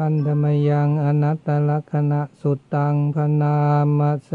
อันธมยังอนัตตลักษณะสุตังพนามเส